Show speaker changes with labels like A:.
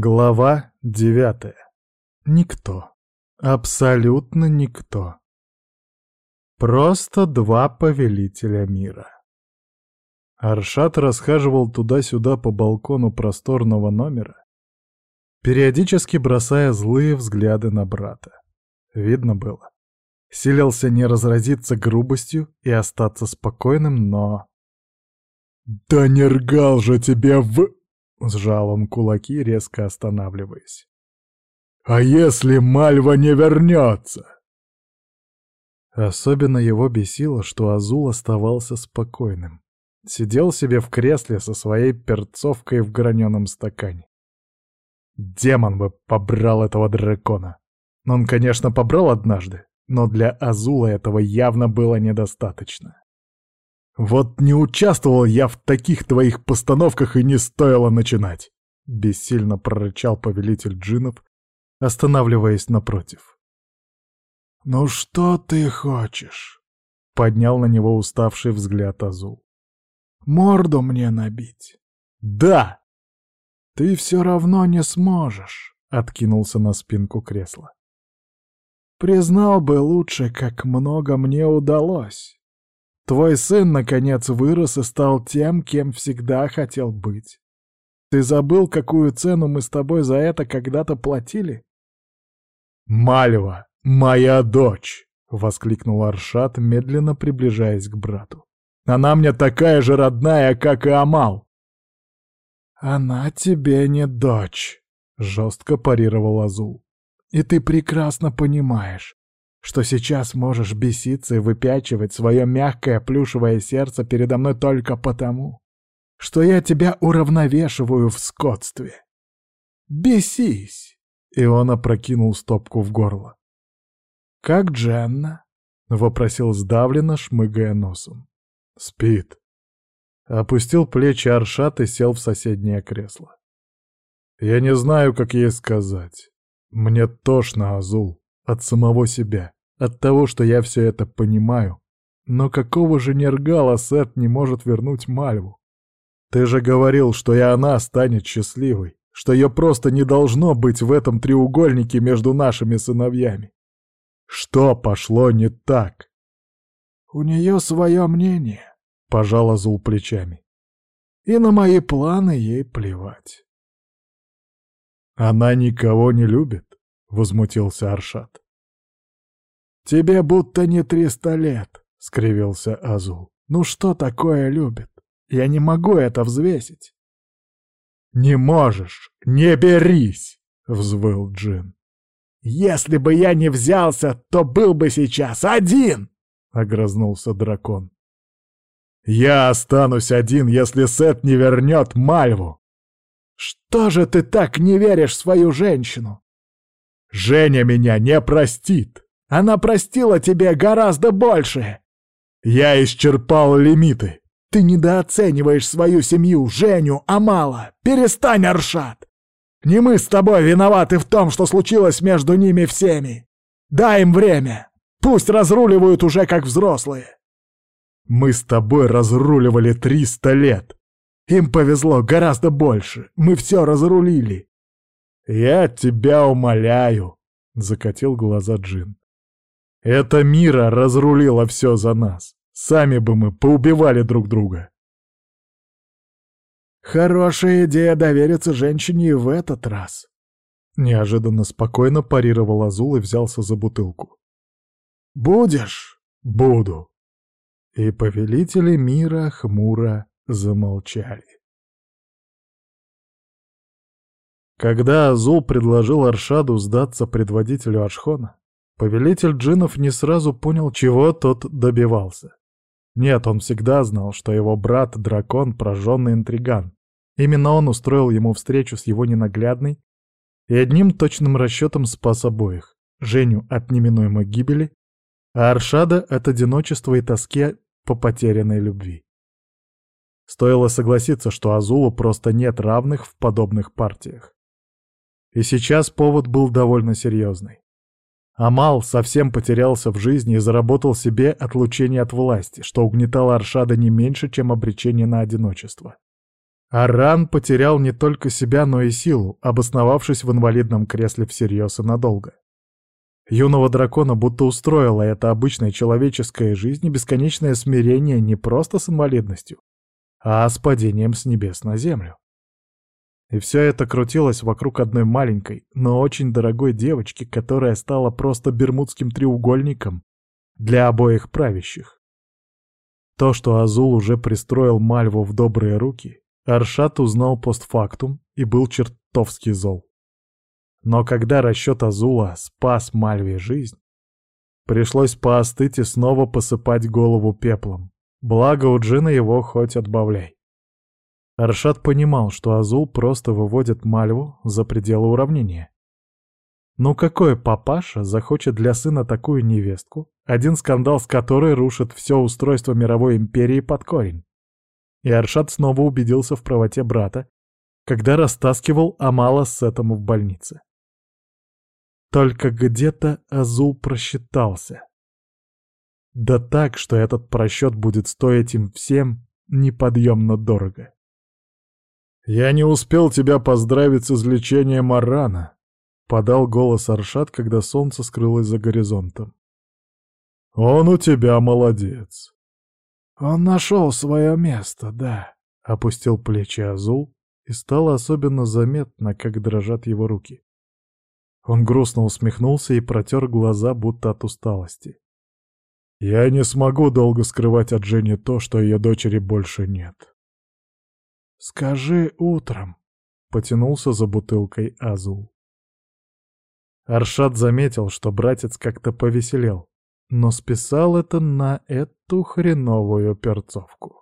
A: Глава девятая. Никто. Абсолютно никто. Просто два повелителя мира. Аршат расхаживал туда-сюда по балкону просторного номера, периодически бросая злые взгляды на брата. Видно было. Силился не разразиться грубостью и остаться спокойным, но... «Да не ргал же тебе в...» Сжал он кулаки, резко останавливаясь. «А если Мальва не вернется?» Особенно его бесило, что Азул оставался спокойным. Сидел себе в кресле со своей перцовкой в граненом стакане. Демон бы побрал этого дракона. Он, конечно, побрал однажды, но для Азула этого явно было недостаточно. «Вот не участвовал я в таких твоих постановках и не стоило начинать!» — бессильно прорычал повелитель джинов, останавливаясь напротив. «Ну что ты хочешь?» — поднял на него уставший взгляд Азул. «Морду мне набить?» «Да!» «Ты все равно не сможешь», — откинулся на спинку кресла. «Признал бы лучше, как много мне удалось». Твой сын, наконец, вырос и стал тем, кем всегда хотел быть. Ты забыл, какую цену мы с тобой за это когда-то платили? «Мальва, моя дочь!» — воскликнул Аршат, медленно приближаясь к брату. «Она мне такая же родная, как и Амал!» «Она тебе не дочь», — жестко парировал Азул. «И ты прекрасно понимаешь, что сейчас можешь беситься и выпячивать свое мягкое плюшевое сердце передо мной только потому, что я тебя уравновешиваю в скотстве. Бесись!» И он опрокинул стопку в горло. «Как Дженна?» — вопросил сдавленно, шмыгая носом. «Спит». Опустил плечи Аршат и сел в соседнее кресло. «Я не знаю, как ей сказать. Мне тошно, Азул от самого себя, от того, что я все это понимаю. Но какого же нергала Сет не может вернуть Мальву? Ты же говорил, что и она станет счастливой, что ее просто не должно быть в этом треугольнике между нашими сыновьями. Что пошло не так? У нее свое мнение, — пожала Зул плечами. И на мои планы ей плевать. Она никого не любит. — возмутился Аршат. «Тебе будто не триста лет», — скривился Азул. «Ну что такое любит? Я не могу это взвесить». «Не можешь! Не берись!» — взвыл Джин. «Если бы я не взялся, то был бы сейчас один!» — огрызнулся дракон. «Я останусь один, если Сет не вернет Мальву!» «Что же ты так не веришь в свою женщину?» Женя меня не простит. Она простила тебе гораздо больше. Я исчерпал лимиты. Ты недооцениваешь свою семью, Женю, Амала. Перестань, Аршат. Не мы с тобой виноваты в том, что случилось между ними всеми. Дай им время. Пусть разруливают уже как взрослые. Мы с тобой разруливали триста лет. Им повезло гораздо больше. Мы все разрулили. «Я тебя умоляю», — закатил глаза Джин. «Это Мира разрулила все за нас. Сами бы мы поубивали друг друга». «Хорошая идея довериться женщине и в этот раз», — неожиданно спокойно парировал Азул и взялся за бутылку. «Будешь?» «Буду». И повелители мира хмуро замолчали. Когда Азул предложил Аршаду сдаться предводителю Ашхона, повелитель джинов не сразу понял, чего тот добивался. Нет, он всегда знал, что его брат-дракон — прожженный интриган. Именно он устроил ему встречу с его ненаглядной и одним точным расчетом спас обоих — Женю от неминуемой гибели, а Аршада от одиночества и тоски по потерянной любви. Стоило согласиться, что Азулу просто нет равных в подобных партиях. И сейчас повод был довольно серьезный. Амал совсем потерялся в жизни и заработал себе отлучение от власти, что угнетало Аршада не меньше, чем обречение на одиночество. Аран потерял не только себя, но и силу, обосновавшись в инвалидном кресле всерьез и надолго. Юного дракона будто устроила эта обычная человеческая жизнь и бесконечное смирение не просто с инвалидностью, а с падением с небес на землю. И все это крутилось вокруг одной маленькой, но очень дорогой девочки, которая стала просто бермудским треугольником для обоих правящих. То, что Азул уже пристроил Мальву в добрые руки, Аршат узнал постфактум и был чертовски зол. Но когда расчет Азула спас Мальве жизнь, пришлось поостыть и снова посыпать голову пеплом. Благо у Джина его хоть отбавляй. Аршат понимал, что Азул просто выводит Мальву за пределы уравнения. Ну какой папаша захочет для сына такую невестку, один скандал с которой рушит все устройство мировой империи под корень? И Аршат снова убедился в правоте брата, когда растаскивал Амала с этому в больнице. Только где-то Азул просчитался. Да так, что этот просчет будет стоить им всем неподъемно дорого. «Я не успел тебя поздравить с излечением Арана», — подал голос Аршат, когда солнце скрылось за горизонтом. «Он у тебя молодец». «Он нашел свое место, да», — опустил плечи Азул, и стало особенно заметно, как дрожат его руки. Он грустно усмехнулся и протер глаза, будто от усталости. «Я не смогу долго скрывать от Жени то, что ее дочери больше нет». «Скажи утром», — потянулся за бутылкой Азул. Аршат заметил, что братец как-то повеселел, но списал это на эту хреновую перцовку.